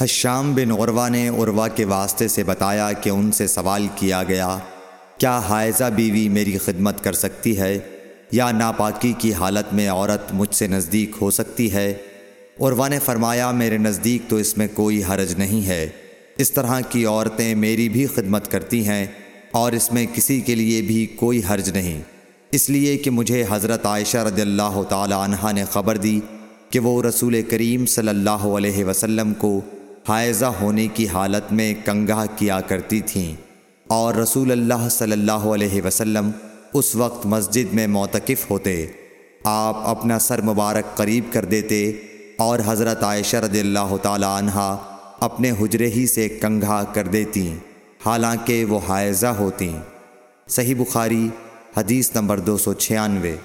حشام بن عروا نے عروا کے واسطے سے بتایا کہ ان سے سوال کیا گیا، کیا حائزہ بیوی میری خدمت کر سکتی ہے؟ یا ناپاکی کی حالت میں عورت مجھ سے نزدیک ہو سکتی ہے؟ عروا نے فرمایا، میرے نزدیک تو اس میں کوئی حرج نہیں ہے۔ اس طرح کی عورتیں میری بھی خدمت کرتی ہیں اور اس میں کسی کے لیے بھی کوئی حرج نہیں۔ اس لیے کہ مجھے حضرت عائشہ رضی اللہ تعالی عنہ نے خبر دی کہ وہ رسول کریم صلی اللہ علیہ وسلم کو حائزہ ہونے کی حالت میں کنگاہ کیا کرتی تھیں اور رسول اللہ صلی اللہ علیہ وسلم اس وقت مسجد میں موتقف ہوتے۔ آپ اپنا سر مبارک قریب کر دیتے اور حضرت عائشہ رضی اللہ تعالی عنہ اپنے حجرے ہی سے کنگھا کر دیتی حالانکہ وہ حائزہ ہوتیں۔ صحیح بخاری، حدیث نمبر دو سو چھیانوے۔